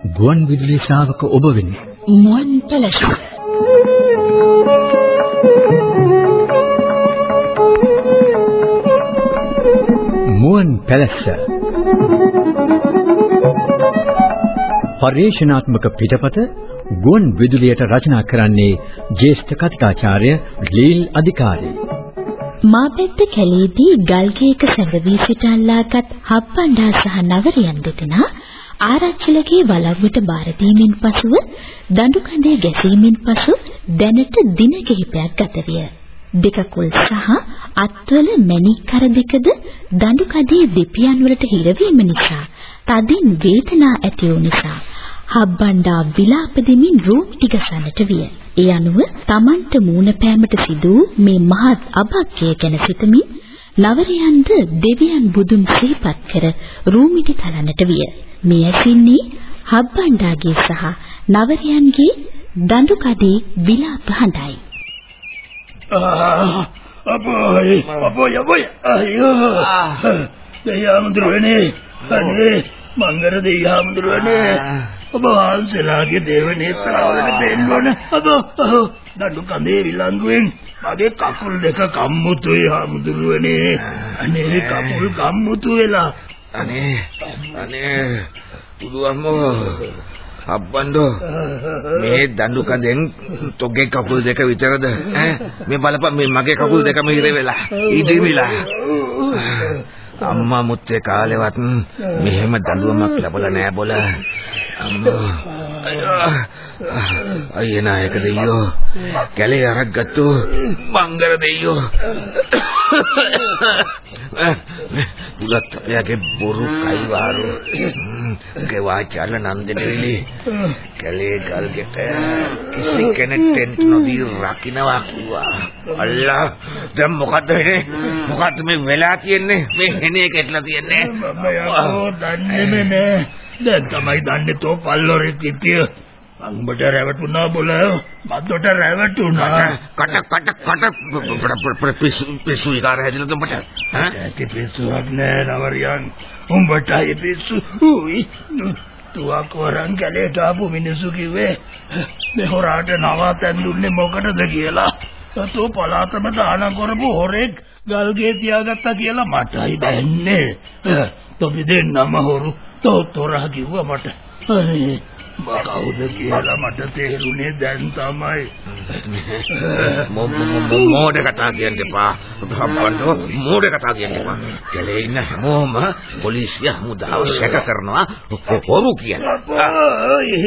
ගුවන් විදුලි ශ්‍රාවක ඔබ වෙනි. මුවන් පැලස. මුවන් පැලස. පරිශනාත්මක පිටපත ගුවන් විදුලියට රචනා කරන්නේ ජ්‍යෙෂ්ඨ කතිකාචාර්ය ලීල් අධිකාරී මාපැත්ත කැලේදී ගල්ගේක සැඟවී සිට අල්ලාගත් හප්පණ්ඩා සහ නවරියන් දෙදෙනා ආරච්චිලගේ වලව්වට බාර දීමෙන් පසුව දඬු කඳේ ගැසීමෙන් පසු දැනට දින කිහිපයක් ගත විය. දෙකකුල් සහ අත්වල මණික් කර දෙකද දඬු කඳේ දෙපියන් වලට හිරවීම නිසා තදින් වේදනා ඇති වූ නිසා හබ්බණ්ඩා විලාප දෙමින් රූම් ටිකසන්නට විය. ඒ අනුව Tamanට මූණ පෑමට සිදු මේ මහත් අභක්කය ගැන සිතමින් නවරයන්ද දෙවියන් බුදුන් සිහිපත් කර රූමිටි තලන්නට විය. මේ ඇසින්නේ හබ්බණ්ඩාගේ සහ නවරයන්ගේ දඬු කඩේ විලාප හඬයි. අපෝයි අපෝයි අපෝයි. අයියෝ. දෙයම්දුරනේ අනේ මංගර දෙයම්දුරනේ ඔබ වහන්සේලාගේ දේවනේත්‍රාවලට දෙන්නවන අද දඩු කඳේ විලංගුවෙන් මගේ කකුල් දෙක කම්මුතුයි හාමුදුරුවනේ. අනේ කකුල් කම්මුතු වෙලා අනේ. අනේ බුදුම්මෝ අබ්බන්ඩෝ මේ දඬු කඳෙන් තොගේ කකුල් දෙක විතරද? මේ බලපන් මේ මගේ කකුල් දෙකම ඉර වෙලා ඉදිමිලා අම්මා මුත්තේ කාලෙවත් මෙහෙම දඬුවමක් ලැබලා නෑ බොල අම්මා. අයියා. නායක දෙයියෝ. කැලේ අරක් ගත්තු. බංගර දෙයියෝ. උලත් එයාගේ බොරු කයිවාරු. ගෙවාචාල නන්දෙලි කැලේ ගල් ගෙට කිසි කෙනෙක් ටෙන්ට් නොදී රකින්නවා කිව්වා. අල්ලා දැන් මොකද වෙන්නේ? මොකද මේ වෙලා තියෙන්නේ? මේ හෙනේ කෙట్లా තියෙන්නේ? මම යකෝ දන්නේ නෑ දැන් තමයි දන්නේ තෝ පල්ලොරේ කිතිය අම්බට රැවටුණා බොල. මද්දට රැවටුණා. කට කට කට පිස්සු පිස්සු ඉකාර හැදිලා තුඹට ඈ? ඇති පිස්සුවක් නෑ නවරියන්. උඹටයි පිස්සු. උයි තුවක් වරන් කැලේට ආපු මිනිස්සු කිව්වේ මේ හොරාට නවාතැන් දුන්නේ මොකටද කියලා? තෝ පලාතම දාන කරපු හොරෙක් ගල්ගේ තියාගත්තා කියලා මටයි දැන්නේ. තොපි දෙන්නම හොරු තෝ තොරහ කිව්වා මට. අනේ කවුද කියලා මට තේරුනේ දැන් තමයි. මෝඩ කතා කියන්න එපා බම්බන්ඩෝ මෝඩ කතා කියන්න එපා කලේ ඉන්න හැමෝම පොලිසිය හමුදාව සැක කරනවා. හොරු කියලා.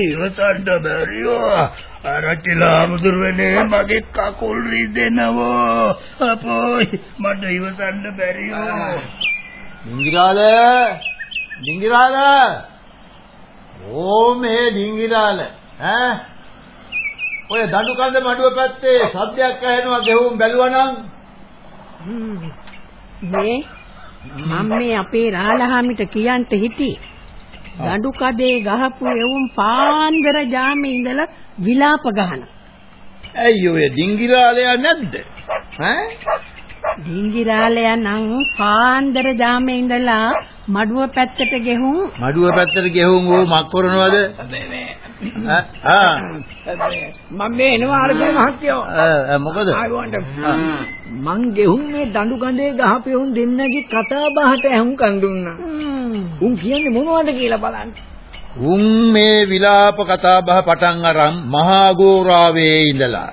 ඉවසන්න බැරියෝ. ආරච්චිලා මුදුරනේ මගේ කකුල් රිදෙනවා. අපෝයි මට ඉවසන්න බැරියෝ. ඩිංගිරාල ඩිංගිරාල ඕ මේ ඩිංගිරාල ඈ? ඔය දඬු කන්ද මඩුව පැත්තේ සද්දයක් ඇහෙනවා ගෙවුම් බැලුවනම්? මේ මම මේ අපේ රාලහාමිට කියන්න හිටි. දඬු කඩේ ගහපු එවුන් පාන්දර ජාමේ ඉඳලා විලාප ගහන. ඇයි ඔය ඩිංගිරාලයා නැද්ද? ඈ ඩිංගිරාලයා නම් පාන්දර ජාමේ ඉඳලා මඩුව පැත්තට ගෙහුම් මඩුව පැත්තට ගෙහුම් ඕ මක් කරනවද? ආ මම මේ එනවා අරගෙන මහත්තයෝ. මොකද? මං ගෙහුම් මේ දඬු ගඳේ ගහපෙවුන් දෙන්නගේ කතා බහට ඇහුම්කන් දුන්නා. උන් කියන්නේ මොනවද කියලා බලන්න. උන් මේ විලාප කතා බහ පටන් අරන් මහා ගෝරාවේ ඉඳලා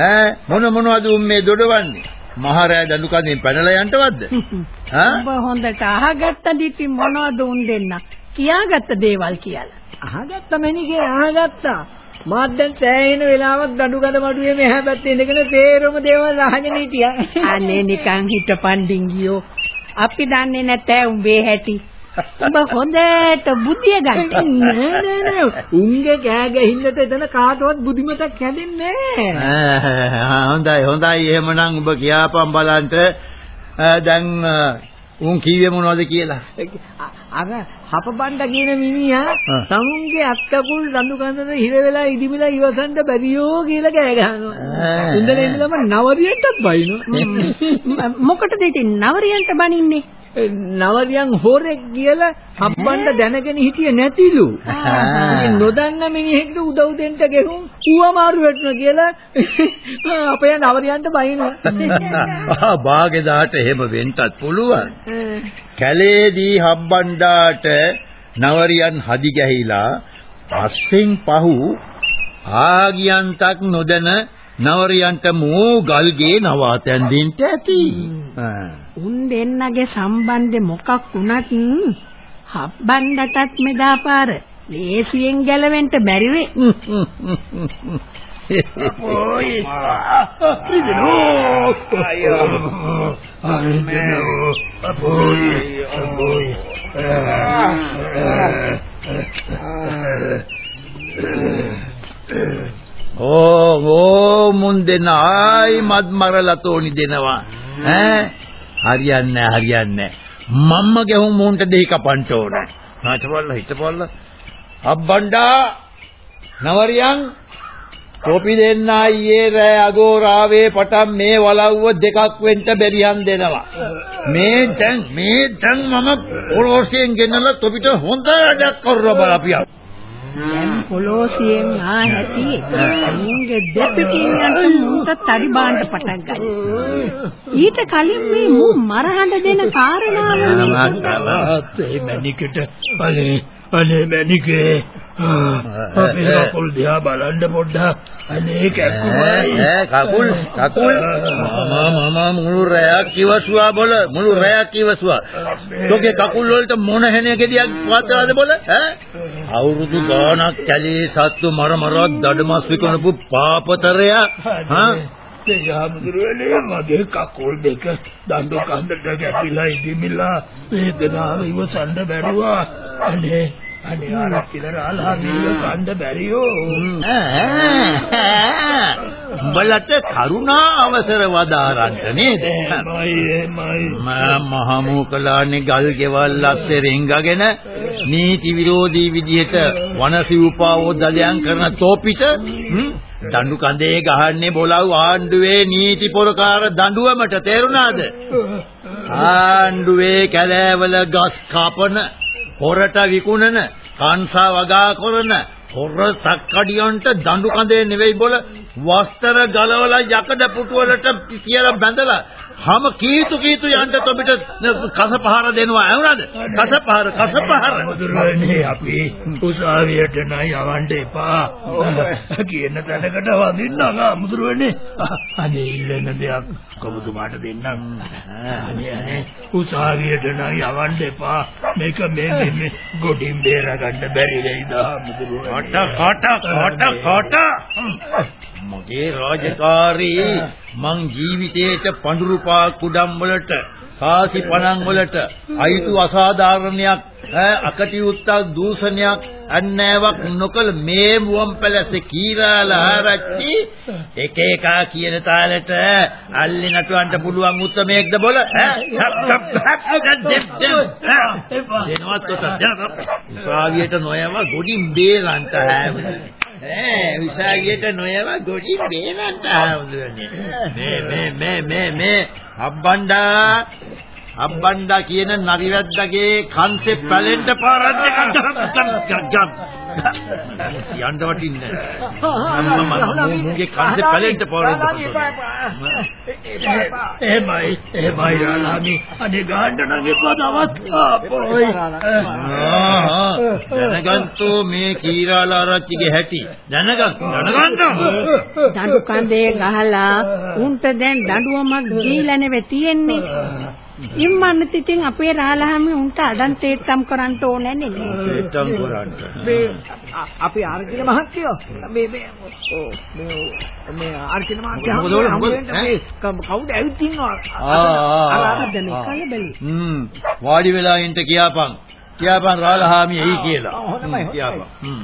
ඈ මොන මොනවද උන් මේ දොඩවන්නේ? මහරෑ දඬු කඳෙන් පැනලා යන්නවත්ද? ඈ? ඔබ හොඳට අහගත්තද ඉතින් මොනවද උන් දෙන්න? කියාගත්ත දේවල් කියලා. අහගත්ත මැනිකේ අහගත්තා. මාත් දැන් සෑහෙන වෙලාවක් දඩු ගඳ මඩුවේ මෙහා පැත්තේ ඉඳගෙන තේරෙම දේවල් අහගෙන හිටියා. අනේ නිකන් හිටපන් ඩිංගියෝ. අපි දන්නේ නැතෑ උඹේ හැටි. උඹ හොඳට බුද්ධිය ගන්න. නෑ නෑ නෑ. උන්ගේ කෑ ගැහිල්ලට එතන කාටවත් බුද්ධිමතක් හැදෙන්නේ නෑ. හොඳයි හොඳයි එහෙමනම් ඔබ කියාපම් බලන්න දැන් උන් කිව්වේ මොනවද කියලා අර හපබණ්ඩ කියන මිනිහා. තමුන්ගේ අත්තකුල් රඳු කන්දට හිර වෙලා ඉදිමිලා ඉවසන්න බැරියෝ කියලා කෑ ගහනවා. ඉඳලා ඉඳලම නවරියන්ටත් බයිනවා. මොකටද ඉතින් නවරියන්ට බනින්නේ? නවරියන් හොරෙක් කියලා හප්බණ්ඩ දැනගෙන හිටියේ නැතිලු. නොදන්න මිනිහෙක්ට උදව් දෙන්න ගෙහුම්? ඌවමාරු වෙටන කියලා අපේ නවරියන්ට බයිනවා. ආ බාගෙදාට එහෙම වෙන්නත් පුළුවන්. කැලේදී හබ්බණ්ඩාට නවරියන් හදි ගැහිලා පස්සෙන් පහු ආගියන්තක් නොදැන නවරියන්ට මෝ ගල්ගේ නවාතැන් දෙන්න ඇති. ආ. උන් දෙන්නගේ සම්බන්ධෙ මොකක් වුණත් හබ්බණ්ඩටත් මෙදා පාර ලේසියෙන් ගැලවෙන්න බැරි වෙයි. Oi. Rideno. Ayo. Rideno. Apoy. Apoy. ඕ ඕ මුන් දෙන ආයි මත් මරලා තෝනි දෙනවා. ඈ? හරියන්නේ හරියන්නේ. මම්ම ගෙහුම් මුන්ට දෙහි කපන්න ඕන. හිටපල්ලා හිටපල්ලා අබ්බණ්ඩා නවරියන් කොපි දෙන්න අයියේ රෑ අගෝරාවේ පටන් මේ වලව්ව දෙකක් වෙන්න බැරියන් දෙනවා. මේ දැන් මේ දැන් මම පොලෝසියෙන් ගෙනලා තොපිට හොඳ වැඩක් කරලා බලපියා දැන් පොලෝසියෙන් ආ හැටි මුන්ගේ දෙපිටින් යන මුන්ට තඩි බාන්න පටන් ගන්න. ඊට කලින් මේ මු මරහඬ දෙන කාරණාව අපේ මැනිකට අනේ අනේ මැනිකේ අපේ කකුල් දිහා බලන්න පොඩ්ඩක්. අනේ කැක්කුමයි ඈ කකුල් කකුල්. මම මම මුළු රැයක් කිවසුවා බොල මුළු රැයක් කිවසුවා. තෝගේ කකුල් වලට මොන හැනේ ගෙඩියක් වත්ලාද බොල ඈ? අවුරුදු ගාණක් කැලේ සත්තු මර මර දඩමස් විකුණපු පාපතරයා හා දෙයාමුදුරනේ මගේ කකුල් දෙක දඬු කන්දට ගැටිලා ඉදිමිලා වේදනාව ඉවසන්න බැරුවා. අනේ අනේ ආරක්කිලා රාලා මේක කන්න බැරියෝ. උඹලට කරුණා අවසර වදාරන්න නේද? මම මහමූකලානේ ගල් ගෙවල් අස්සේ රිංගගෙන නීති විරෝධී විදිහට වනසිව්පාවෝ දලයන් කරන තෝපිට දඬු කඳේ ගහන්නේ බොලව් ආණ්ඩුවේ නීති පොරකාර දඬුවමට තේරුණාද? ආණ්ඩුවේ කැලෑවල ගස් කපන හොරට විකුණන කංසා වගා කරන හොර සක්කඩියන්ට දඬු කඳේ නෙවෙයි බොල වස්ත්‍ර ගලවලා යකඩ පුටු වලට කියලා බැඳලා හැම කීතු කීතු යන්න තොබිට කස පහර දෙනවා. ඇහුණාද? කස පහර කස පහර මුදුරනේ අපි උසාවියට නයි යවන්න එපා. කියන තැනකට වදින්නවා මුදුරනේ අනේ ඉල්ලන දෙයක් කොමුතුමාට දෙන්නම්. අනේ අනේ. උසාවියට නයි යවන්න එපා. මේක මේ මේ- ගොඩින් බේර ගන්න බැරි වෙයිද මුදුරනේ කොට කොට කොට කොට මගේ රාජකාරී මං ජීවිතේට පඳුරු පා කුඩම් වලට කාසි පණන් වලට අයිතු අසාධාරණයක් ඈ, අකටියුත්තක් දූෂණයක් අන්නෑවක් නොකල මේ මුවන් පැලසේ කීරාලා ආරච්චි එක එකා කියන තාලෙට අල්ලි නටවන්න පුළුවන් උත්මේක්ද බොල ඈ? දෙනවත් උසාවියට නොයව ගොඩින් බේරන්ට හැවනේ ඈ උසාවියට නොයව ගොඩින් බේරන්ට හැවනේ මේ මේ මේ මේ මේ. අබ්බණ්ඩා අබ්බණ්ඩා කියන නරිවැද්දගේ කන්සෙප් පැලෙන්න පාරක් දෙකක් යන්න වටින්නේ මම මුගේ කන්සෙප් පැලෙන්න පාරක් එමයි එමයි රාලාමි. අනේ ගාන්න නම් එපා තවත් අපෝයි දැනගන්තෝ මේ කීරාලාරච්චිගේ හැටි. දැනගන්න. දැනගන්න. දඬු කඳේ ගහලා උන්ට දැන් දඬුවමක් දීලා නෙවෙයි තියෙන්නේ. ඉම්මන්නත් ඉතින් අපේ රාලහාමි උන්ට අඩන් තේත්තම් කරන්න ඕනේ නේ. ඒටම් කරන්න මේ අපේ ආර්ජින මහත්තයෝ මේ මේ මේ මේ ආර්ජින මහත්තයා මේ කවුද ඇවිත් ඉන්නවා ආ, ආ, ආ. අර දැන් කලබලයි. හ්ම් වාඩි වෙලා ඉන්න කියාපන් කියාපන් රාලහාමි එයි කියලා. හොඳයි. කියාපන්. හ්ම්.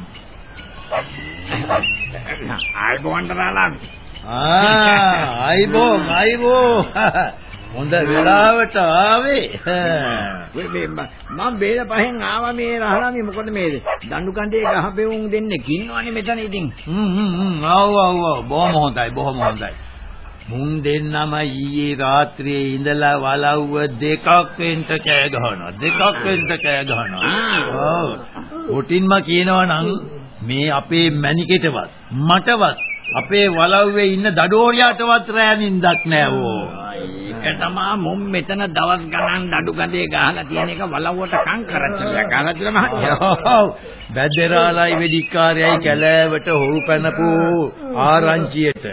ආයුබෝවන් රාලහාමි. ආ අයිබෝ අයිබෝ හොඳ වෙලාවට ආවේ. මම බේර පහෙන් ආවා මේ රහලාමි මොකද මේ දඬු කන්දේ ගහපෙවුන් දෙන්නෙක් ඉන්නවනේ මෙතන ඉතින්. හ්ම් හ්ම් ආව ආව. බොහොම හොඳයි බොහොම හොඳයි. මුන් දෙන්නම ඊයේ රාත්‍රියේ ඉඳලා වලව්ව දෙකක් වෙන්න කෑ ගහනවා. දෙකක් වෙන්න කෑ ගහනවා. ඔව් කොටින්ම කියනවා නම් මේ අපේ මැනිකෙටවත් මටවත් අපේ වලව්වේ ඉන්න දඩෝරියාටවත් රෑ නින්දක් නෑ ඕ ඒක තමයි මුම් මෙතන දවස් ගණන් දඬු කන්දේ ගහලා තියෙන එක වලව්වට කං කරච්චලයක් ගහලා තියලා මහත්තයා ඔව් බැදරාලයි වෙදිකාරයයි කැලෑවට හොරු පැනපු ආරංචියට.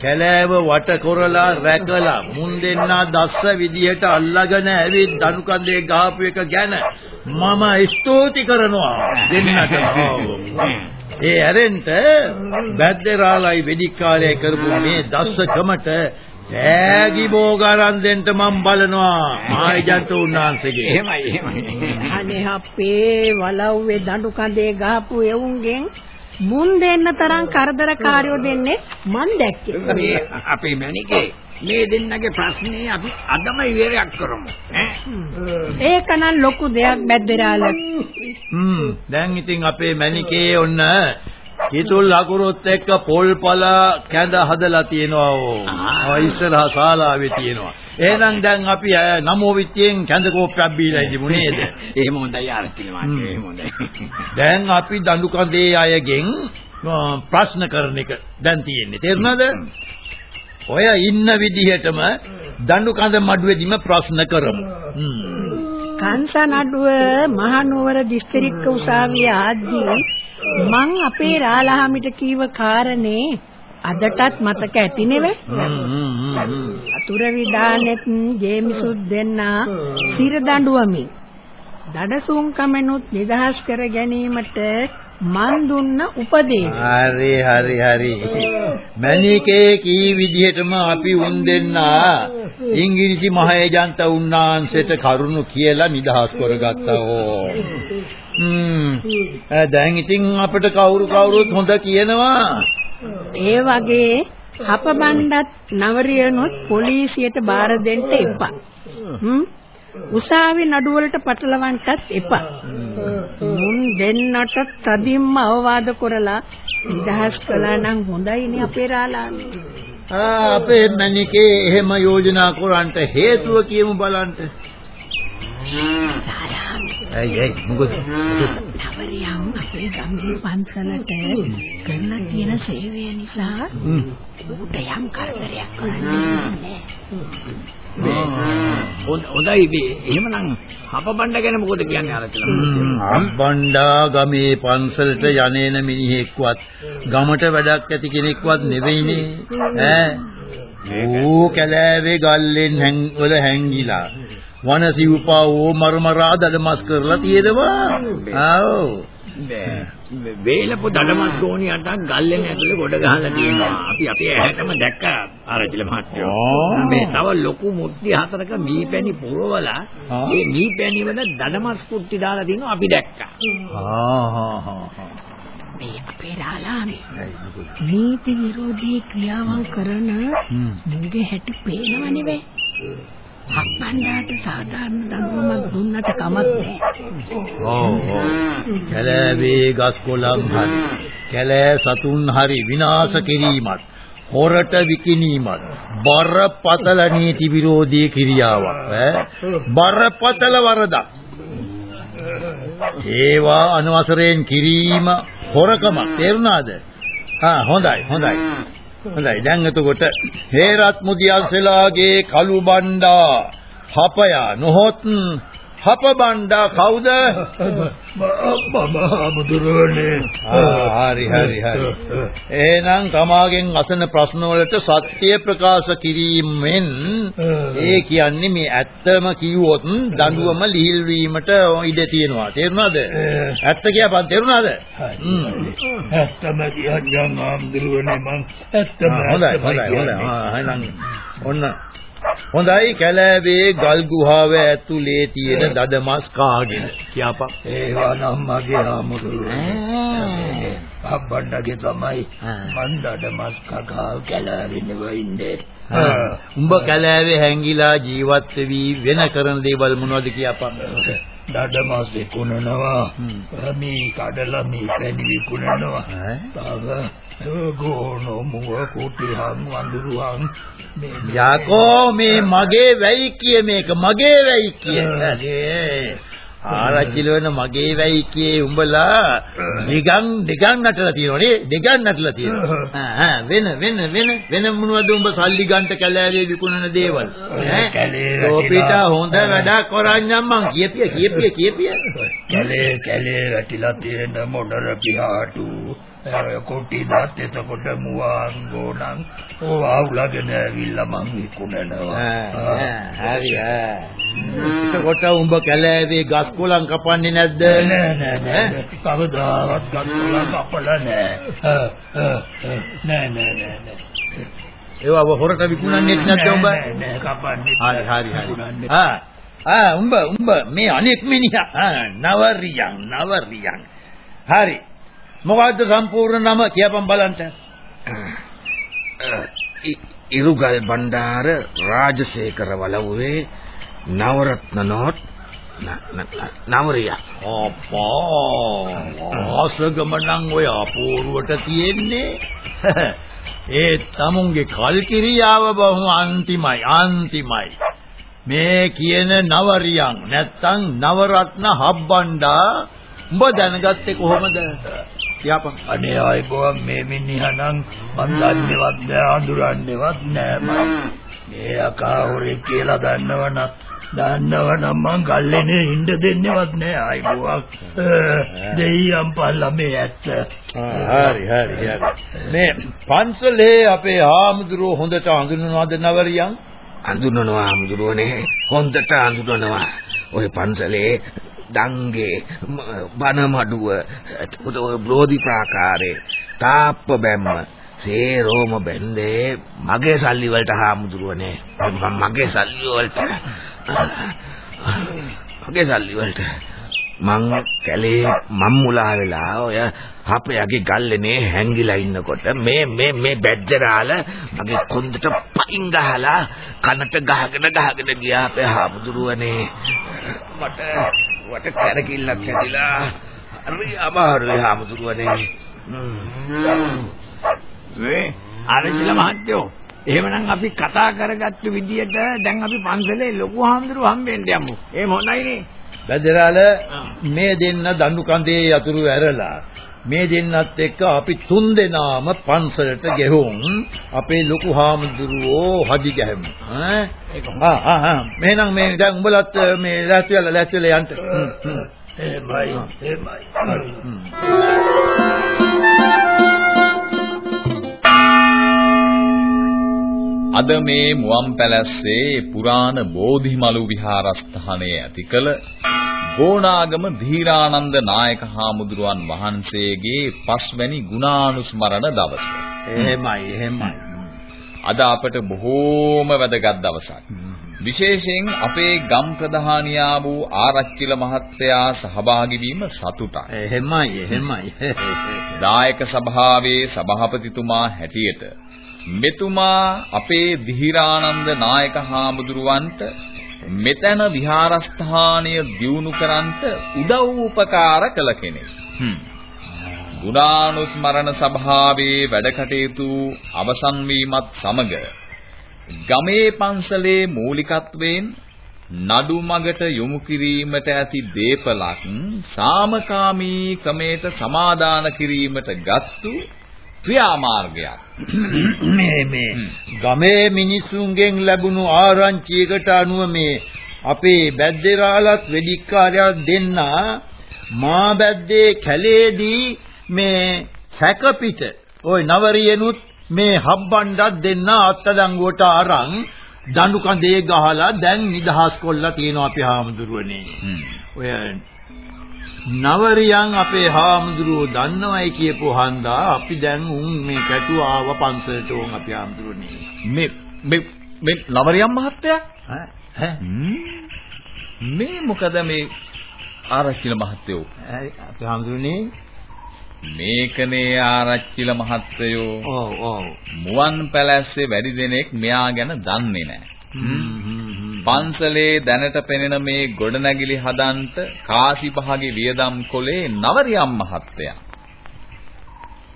කැලෑව වට කරලා රැකලා මුන් දෙන්නා දස්ස විදියට අල්ලගෙන ඇවිත් දනු කන්දේ ගහපු එක ගැන මම ස්තුති කරනවා. දෙන්නට ඒ ඇරෙන්ට බැද්දරාලයි වෙදිකාරය කරපු මේ දස්සකමට ඈගි බෝගාරන් දෙන්න මම බලනවා. මායිජන්ත උන්නාන්සේගේ එහෙමයි එහෙමයි. අනේ අපේ වලව්වේ දඬු කඳේ ගහපු එවුන්ගෙන් මුන් දෙන්න තරම් කරදරකාරයෝ දෙන්නේ මන් දැක්කේ. මේ අපේ මැනිකේ මේ දෙන්නගේ ප්‍රශ්නේ අපි අදම ඉවරයක් කරමු. ඈ? ඒකනම් ලොකු දෙයක් බැද්දරාල. හ්ම් දැන් ඉතින් අපේ මැනිකේ ඔන්න කිතුල් අකුරුත් එක්ක පොල්පල කැඳ හදලා තියෙනවා ඕ. ආ ඉස්සරහා ශාලාවේ තියෙනවා. එහෙනම් දැන් අපි නමෝ විත්යෙන් කැඳ කෝප්පයක් බීලා ඉඳිමු නේද? එහෙම හොඳයි ආරච්චිල මාත්‍ය එහෙම හොඳයි දැන් අපි දඬු කඳේ අයගෙන් ප්‍රශ්න කරන එක දැන් තියෙන්නේ. තේරුණාද? ඔය ඉන්න විදිහටම දඬු කඳ මඩුවේදීම ප්‍රශ්න කරමු. හ්ම්. කංසනඩුව මහනුවර දිස්ත්‍රික්ක උසාවිය ආද්දී මං අපේ රාලහාමිට කීව කාරණේ අදටත් මතක ඇති නෙවෙයි. අතුරු විදානෙත් ජේමිසුත් දෙන්නා සිර දඬුවමින් දඩසුන් කමෙනුත් නිදහස් කර ගැනීමට මන් දුන්න උපදේශ. හරි හරි හරි. මණිකේ කී විදිහටම අපි උන් දෙන්නා? ඉංග්‍රීසි මහේජන්ත උන්නාන්සේට කරුණු කියලා නිදහස් කරගත්තා ඕ. හ්ම්. දැන් ඉතින් අපිට කවුරු කවුරුත් හොඳ කියනවා? ඒ වගේ හපබණ්ඩත් නවරියනොත් පොලිසියට බාර දෙන්න එපා. හ්ම් උසාවි නඩුවලට පටලවන්නත් එපා. මුන් දෙන්නට තදින්ම අවවාද කරලා නිදහස් කළා නම් හොඳයිනේ අපේ රාලානේ. ආ අපේ මණිකේ එහෙම යෝජනා කරන්නට හේතුව කියමු බලන්න ඇයි මොකද නවරියන් අපේ ගම්ගේ පන්සලට කරලා තියෙන සේවය නිසා ඌට යම් කරදරයක් කරන්නේ හොඳයි මේ. එහෙමනම් හපබණ්ඩ ගැන මොකද කියන්නේ ආරච්චිල අම්බණ්ඩා ගමේ පන්සලට යන්නේන මිනිහෙක්වත් ගමට වැඩක් ඇති කෙනෙක්වත් නෙවෙයිනේ ඈ. ඌ කැලෑවේ ගල්ලෙන් හැං වල හැංගිලා වන සිව්පා ඕ මරමරා දඩමස් කරලා තියෙනවා. ආව් වේලපො දඩමස් ගෝණියට ගල්ලෙන් ඇතුලේ ගොඩ ගහලා තියෙනවා. අපි අපේ ඇහැටම දැක්ක ආරච්චිල මහත්තයෝ. මේ තව ලොකු මුට්ටි හතරක මීපැණි පුරවලා. මේ මීපැණි වල දඩමස් කුට්ටි දාලා තියෙනවා අපි දැක්කා. ආ හා හා හා මේ අපේ රාලානේ නීති විරෝධී ක්‍රියාවන් කරන. මුගේ හැටි පේනව නෙවෙයි. හප්පණ්ඩාට සාධාරණ දඬුවමක් දුන්නට කමක් නැහැ. ඔව් ඔව්. කැලෑවේ ගස් කොළන් හරි කැලෑ සතුන් හරි විනාශ කිරීමත් හොරට විකිණීමත් බරපතල නීති විරෝධී ක්‍රියාවක් ඈ? බරපතල වරදක්. ඒවා අනවසරයෙන් කිරීම හොරකමක්. තේරුණාද? හා හොඳයි හොඳයි. හොඳයි. දැන් එතකොට හේරත් මුදියන්සලාගේ කළු බණ්ඩා හපයා නොහොත් හප බණ්ඩා කවුද? බුදුරවනේ ආ, හරි හරි හරි. එහෙනම් තමාගෙන් අසන ප්‍රශ්න වලට සත්‍ය ප්‍රකාශ කිරීමෙන් ඒ කියන්නේ මේ ඇත්තම කිව්වොත් දඬුවම ලිහිල් වීමට ඉඩ තියෙනවා. තේරුණාද? ඇත්ත කියපන්. තේරුණාද. ඇත්තම කියන්නේ ආම්දුරනේ මං. ඇත්තම හොඳයි හොඳයි හොඳයි. ආ, එහෙනම් ඔන්න හොඳයි කැලෑවේ ගල් ගුහාව ඇතුලේ තියෙන දඩමස් කාගෙන. කියපන්. ඒවා නම් මගේ ආමුදුනේ. අබ්බණ්ඩගේ තමයි මන් දඩමස් කකා කැලෑවෙන්නව ඉන්නේ. උඹ කැලෑවේ හැංගිලා ජීවත් වෙවි වෙන කරන දේවල් මොනවද කියපන්. දඩමස් විකුණනවා. මේ කඩලා මේ පැණි විකුණනවා. තව ගෝනෝ මුව කුටිහන් වඳුරුවන් යකෝ මේ මගේ වැයි කිය මේක මගේ වැයි කිය. ආරච්චිල වෙන මගේ වැයි කියේ උඹලා නිගන් නිගන් නටලා තියෙනවනේ නිගන් නටලා තියෙනවා. වෙන වෙන වෙන වෙන මොනවද උඹ සල්ලි ගන්නට කැලෑවේ විකුණන දේවල්? ඈ? හොඳ වැඩක් කරන්නම් මං. කියපිය කියපිය කියපිය. කැලේ කැලේ වැටිලා තියෙන මොඩර පියාටු කොටි දාත් එතකොට මුවන් ගෝණන් ඕ ආවුලගෙන ඇවිල්ලා මං විකුණනවා. හරි එතකොට උඹ කැලෑවේ ගස් කොළන් කපන්නේ නැද්ද? නෑ නෑ නෑ කවදාවත් ගස් කොළන් කපලා නෑ. නෑ නෑ නෑ ඒවා හොරට විකුණන්නේත් නැද්ද උඹ? නෑ කපන්නේ හරි හරි හරි. ආ ආ උඹ උඹ මේ අනෙක් මිනිහා. නවරියන් නවරියන්. හරි මොකද්ද සම්පූර්ණ නම කියපන් බලන්න. ඉරුගල් බණ්ඩාර රාජසේකර වලව්වේ නවරත්න නෝට් නවරිය. අප්පා ආසගම නම් ඔය අපූර්වට තියෙන්නේ. ඒ තමුන්ගේ කල්කිරියාව බොහොම අන්තිමයි අන්තිමයි. මේ කියන නවරියන් නැත්තම් නවරත්න හබ්බණ්ඩා උඹ දැනගත්තේ කොහොමද? කියපන්. අනේ ආයිබෝන් මේ මිනිහා නම් මන් දන්නේවත් නෑ අඳුරන්නේවත් නෑ මම. මේ අකාවරේ කියලා දන්නවනම් දන්නවනම් මං ගල්ලේනේ ඉන්න දෙන්නේවත් නෑ ආයිබෝන්. දෙයියන් පල්ලා මේ ඇත්ත. හරි හරි හරි. මේ පන්සලේ අපේ ආමුදුරෝ හොඳට අඳුනනවද නවරියන්? අඳුනනවා ආමුදුරෝනේ හොඳට අඳුනනවා. ওই පන්සලේ දංගේ බනමඩුව එතකොට ඔය බ්‍රෝධි ප්‍රාකාරේ තාප්ප බැම්ම සේරෝම බැන්දේ මගේ සල්ලි වලට හාමුදුරුවනේ මගේ සල්ලි වලට. මගේ සල්ලි වලට. මං කැලේ මම් මුලා වෙලා ඔය අපයාගේ ගල්ලේ හැංගිලා ඉන්නකොට මේ මේ මේ බැද්දරාල මගේ කොන්දට පයින් ගහලා කනට ගහගෙන ගහගෙන ගියා අපේ හාමුදුරුවනේ මට වට කරකිල්ලක් හැදිලා හරි අමාරුයි හාමුදුරුවනේ වේ ආරච්චිල මහත්තයෝ එහෙමනම් අපි කතා කරගත්තු විදියට දැන් අපි පන්සලේ ලොකු හාමුදුරුව හම්බෙන්න යමු. එහෙම හොඳයිනේ. බැදරාල මේ දෙන්න දඬු කඳේ යතුරු ඇරලා මේ දෙන්නත් එක්ක අපි තුන් දෙනාම පන්සලට ගෙහුම්. අපේ ලොකු හාමුදුරුවෝ හදි ගැහැමු. ඈ? ආ ආ මෙහෙනම් මේ දැන් උඹලත් මේ ලෑස්ති වෙලා ලෑස්ති වෙලා යන්න එහෙමයි එහෙමයි. අද මේ මුවන් පැලැස්සේ පුරාණ බෝධිමලු විහාරස්ථානයේ ඇති කළ ගෝණාගම ධීරානන්ද නායක හාමුදුරුවන් වහන්සේගේ පස්වැනි ගුණානුස්මරණ දවස. එහෙමයි එහෙමයි. අද අපට බොහෝම වැදගත් දවසක්. විශේෂයෙන් අපේ ගම් ප්‍රධානියා වූ ආරච්චිල මහත්තයා සහභාගී වීම සතුටක්. එහෙමයි එහෙමයි. දායක සභාවේ සභාපතිතුමා හැටියට මෙතුමා අපේ ධීරානන්ද නායක හාමුදුරුවන්ට මෙතන විහාරස්ථානය දියුණු කරන්ට උදව් උපකාර කළ කෙනෙක්. ගුණානුස්මරණ සභාවේ වැඩ කටයුතු අවසන් වීමත් සමග ගමේ පන්සලේ මූලිකත්වයෙන් නඩු මගට යොමු කිරීමට ඇති දීපලක් සාමකාමී ක්‍රමයට සමාදාන කිරීමට ගත්තු ක්‍රියාමාර්ගයක්. මේ මේ ගමේ මිනිසුන්ගෙන් ලැබුණු ආරංචියකට අනුව මේ අපේ බැද්දේරාලත් වෙදිකාරයා දෙන්න මා බැද්දේ කැලේදී මේ සැකපිට ওই නවරියනුත් මේ හබ්බණ්ඩක් දෙන්න අත්අඩංගුවට අරන් දඬු කඳේ ගහලා දැන් නිදහස් කොල්ලා තියෙනවා අපි හාමුදුරුවනේ. ඔය නවරියන් අපේ හාමුදුරුවෝ දන්නවයි කියපු හන්දා අපි දැන් උන් මේ කැටුව ආව පන්සලට උන් අපි හාමුදුරුවනේ මේ මේ මේ නවරියම් මහත්තයා? ඈ මේ මොකද මේ ආරච්චිල මහත්තයෝ? අපි හඳුන්නේ මේකනේ ආරච්චිල මහත්තයෝ. ඔව් ඔව්. මුවන් පැලැස්සේ වැඩි දෙනෙක් මෙයා ගැන දන්නේ නැහැ. පන්සලේ දැනට පෙනෙන මේ ගොඩනැගිලි හදන්ට කාසිපහගේ වියදම් කොලේ නවරියම් මහත්තයා.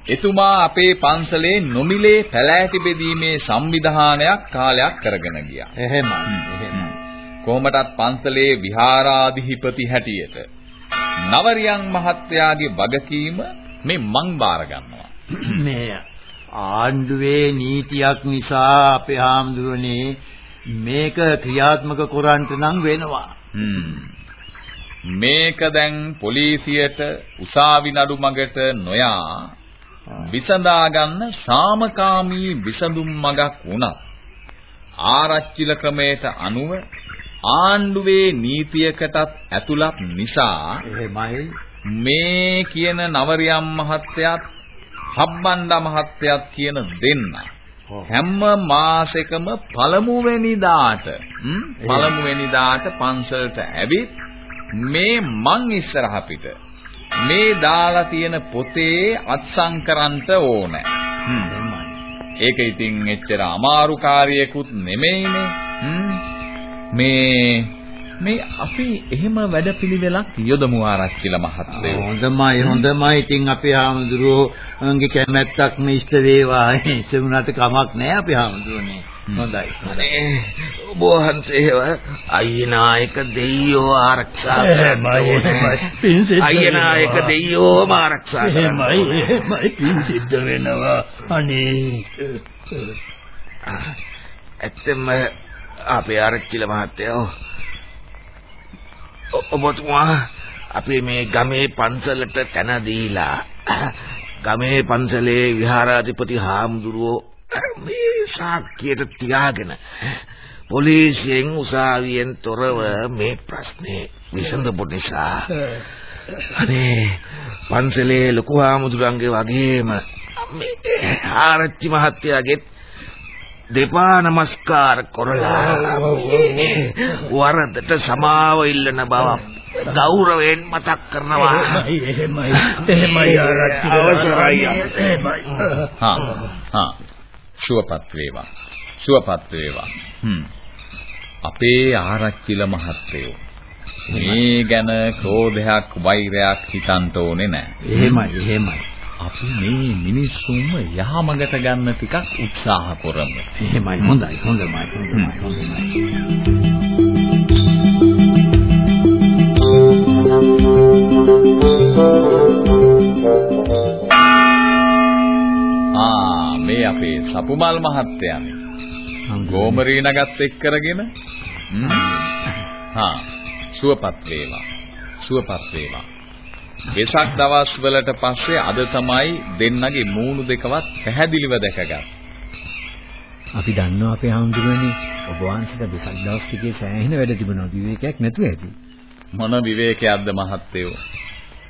එතුමා අපේ පන්සලේ නොමිලේ පැලෑටි බෙදීමේ සංවිධානයක් කාලයක් කරගෙන ගියා. එහෙමයි එහෙමයි. කොහොමටත් පන්සලේ විහාරාධිපති හැටියට නවරියන් මහත්තයාගේ වගකීම මේ මං බාර ගන්නවා. මේ ආණ්ඩුවේ නීතියක් නිසා අපේ ආම්දුරනේ මේක ක්‍රියාත්මක කරන්නට නම් වෙනවා. මේක දැන් පොලිසියට උසාවි නඩු මගට නොයා විසඳා ගන්න සාමකාමී විසඳුම් මගක් වුණා. ආරච්චිල ක්‍රමයට අනුව ආණ්ඩුවේ නීතියකටත් ඇතුළත් නිසා එහෙමයි මේ කියන නවරියම් මහත්තයාත් හබ්බණ්ඩා මහත්තයාත් කියන දෙන්න හැම මාසෙකම පළමුවෙනිදාට පළමුවෙනිදාට පන්සලට ඇවිත් මේ මං ඉස්සරහ පිට මේ දාලා තියෙන පොතේ අත්සන් කරන්ට ඕනේ. ඒක ඉතින් එච්චර අමාරු කාර්යයකුත් නෙමෙයිනේ. මේ මේ අපි එහෙම වැඩපිළිවෙලක් යොදමු ආරච්චිල මහත්තයෝ. හොඳමයි හොඳමයි. ඉතින් අපේ හාමුදුරුවෝගේ කැමැත්තක් මිෂ්ට වේවා. ඒක උනාට කමක් නැහැ අපේ හාමුදුරුවනේ. හොඳයි. ඔබ වහන්සේව අයියනායක දෙයියෝ ආරක්ෂා කරනවා. අයියනායක දෙයියෝම ආරක්ෂා කරනවා. එහෙමයි එහෙමයි පින් සිද්ධ වෙනවා. අනේ ඇත්තම අපේ ආරච්චිල මහත්තයෝ ඔබතුමා අපේ මේ ගමේ පන්සලට තැන දීලා ගමේ පන්සලේ විහාරාධිපති හාමුදුරුවෝ මේ සාක්කියට තියාගෙන පොලිසියෙන් උසාවියෙන් තොරව මේ ප්‍රශ්නේ විසඳපු නිසා අනේ පන්සලේ ලොකු හාමුදුරන්ගේ වගේම මේ ආරච්චි මහත්තයාගේ දෙපා නමස්කාර කරලා වරදට සමාව ඉල්ලන බව ගෞරවයෙන් මතක් කරනවා. එහෙමයි එහෙමයි ආරච්චි අවසරයි. එහෙමයි. හා හා. සුවපත් වේවා. සුවපත් වේවා. හ්ම්. අපේ ආරච්චිල මහත්තයෝ මේ ගැන ක්‍රෝධයක් වෛරයක් හිතන්න ඕනේ නැහැ එහෙමයි එහෙමයි අපි මේ මිනිස්සුන්ව යහමඟට ගන්න ටිකක් උත්සාහ කරමු. එහෙමයි හොඳයි හොඳයි හොඳයි හොඳයි. ආ මේ අපේ සපුමල් මහත්තයානේ. ගෝමරී නගත් එක් කරගෙන හා සුවපත් වේවා. සුවපත් වේවා. වෙසක් දවස් වලට පස්සේ අද තමයි දෙන්නගේ මූණු දෙකවත් පැහැදිලිව දැකගත්. අපි දන්නවා අපේ හාමුදුරනේ ඔබ වහන්සේට වෙසක් දවස් ටිකේ සෑහෙන වැඩ තිබුණා විවේකයක් නැතුව ඇති. මොන විවේකයක්ද මහත්තයෝ?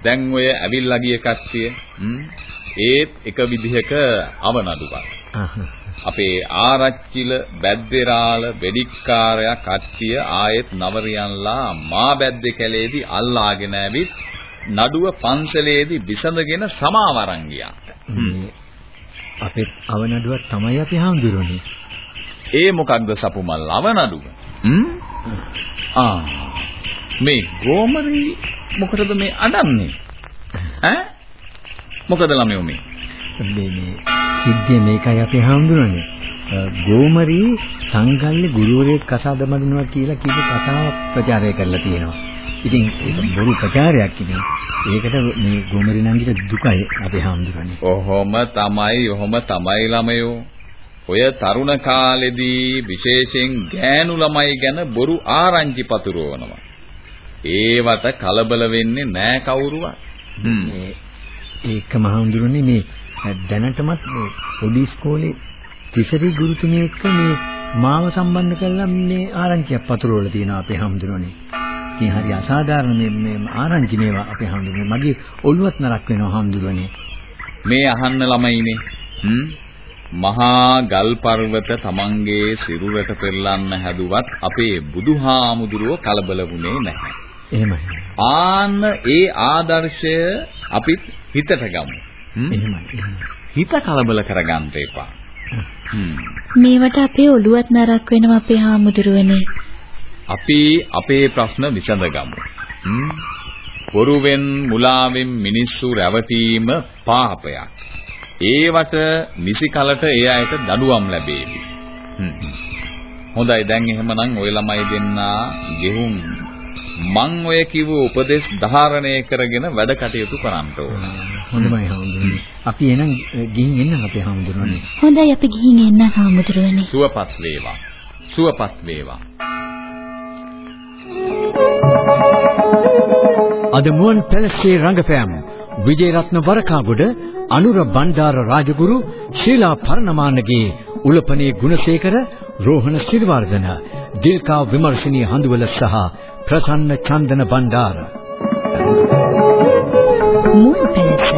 දැන් ඔය ඇවිල්ලා ගිය කට්ටිය ඒත් එක විදිහක අවනඩුවක්. අපේ ආරච්චිල බැද්දේරාල වෙඩික්කාරයා කට්ටිය ආයෙත් නවරියන්ලා මා බැද්දේ කැලේදී අල්ලාගෙන ඇවිත් නඩුව පන්සලේදී විසඳගෙන සමාව අරන් ගියා. අපේ අවනඩුවක් තමයි අපි හාමුදුරනේ. ඒ මොකක්ද සපුමල් අවනඩුව? හ්ම්? ආ මේ ගෝමරි මොකටද මේ අඩන්නේ? ඈ? මොකද ළමයෝ මේ? මේ මේ සිද්ධිය මේකයි අපේ හාමුදුරනේ. ගෝමරි සංගල්ලේ ගුරුවරයෙක් කසාද බඳිනවා කියලා කීප කතාවක් ප්‍රචාරය කරලා තියෙනවා. ඉතින් ඒක බොරු ප්‍රචාරයක් ඉතින්. ඒකට මේ ගෝමරි නංගිට දුකයි අපේ හාමුදුරනේ. ඔහොම තමයි, ඔහොම තමයි ළමයෝ. ඔය තරුණ කාලෙදී විශේෂයෙන් ගෑනු ළමයි ගැන බොරු ආරංචි පතුරවනවා. ඒවට කලබල වෙන්නේ නෑ කවුරුවත්. මේ ඒක මහඳුරන්නේ මේ දැනටමත් පොඩි ඉස්කෝලේ තිසරි ගුරුතුමිය එක්ක මේ මාව සම්බන්ධ කරලා මේ ආරංචියක් පතුරවලා තියෙනවා අපේ හාමුදුරනේ. ඉතින් හරි අසාධාරණ මේ මේ ආරංචි මේවා අපේ හාමුදුරනේ. මගේ ඔළුවත් නරක් වෙනවා හාමුදුරනේ. මේ අහන්න ළමයිනේ. හ්ම් මහා ගල් පර්වත තමන්ගේ සිරුරට පෙරලන්න හැදුවත් අපේ බුදුහාමුදුරුව කලබල වුණේ නැහැ. එහෙමයි. ආන්න ඒ ආදර්ශය අපිත් හිතට ගමු. එහෙමයි. හිත කලබල කරගන්න එපා. මේවට අපේ ඔළුවත් නරක් වෙනවා අපේ හාමුදුරුවනේ. අපි අපේ ප්‍රශ්න විසඳගමු. බොරුවෙන් මුලාවෙන් මිනිස්සු රැවටීම පාපයක්. ඒවට නිසි කලට ඒ අයට දඩුවම් ලැබේවි. හොඳයි දැන් එහෙමනම් ඔය ළමයි දෙන්නා ගෙහුම් මං ඔය කිව්ව උපදේශ ධාරණය කරගෙන වැඩ කටයුතු කරන්න ඕන. හොඳයි හාමුදුරනේ. අපි එහෙනම් ගිහින් එන්න අපේ හාමුදුරනේ. හොඳයි අපි ගිහින් එන්න හාමුදුරනේ. සුවපත් වේවා. සුවපත් වේවා. අද මුවන් පැලසේ රංගපෑම්. විජේරත්න වරකාගොඩ අනුර බණ්ඩාර රාජගුරු ශීලා පරණමානගේ උලපනේ ගුණසේකර රෝහණ සිරිවර්ධන දිල්කා විමර්ශනී හඳුවල සහ ප්‍රසන්න චන්දන බණ්ඩාර. මුවන් පැලස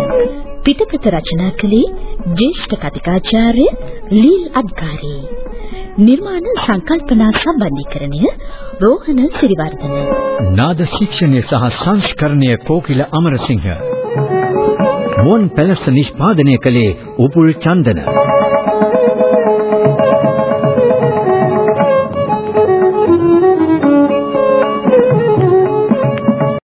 පිටපත රචනා කළේ ජ්‍යෙෂ්ඨ කතිකාචාර්ය ලීල් අද්කාරී. නිර්මාණ සංකල්පනා සම්බන්ධීකරණය රෝහණ සිරිවර්ධන. නාද ශික්ෂණය සහ සංස්කරණය කෝකිල අමරසිංහ. මුවන් පැලස නිෂ්පාදනය කළේ උපුල් චන්දන.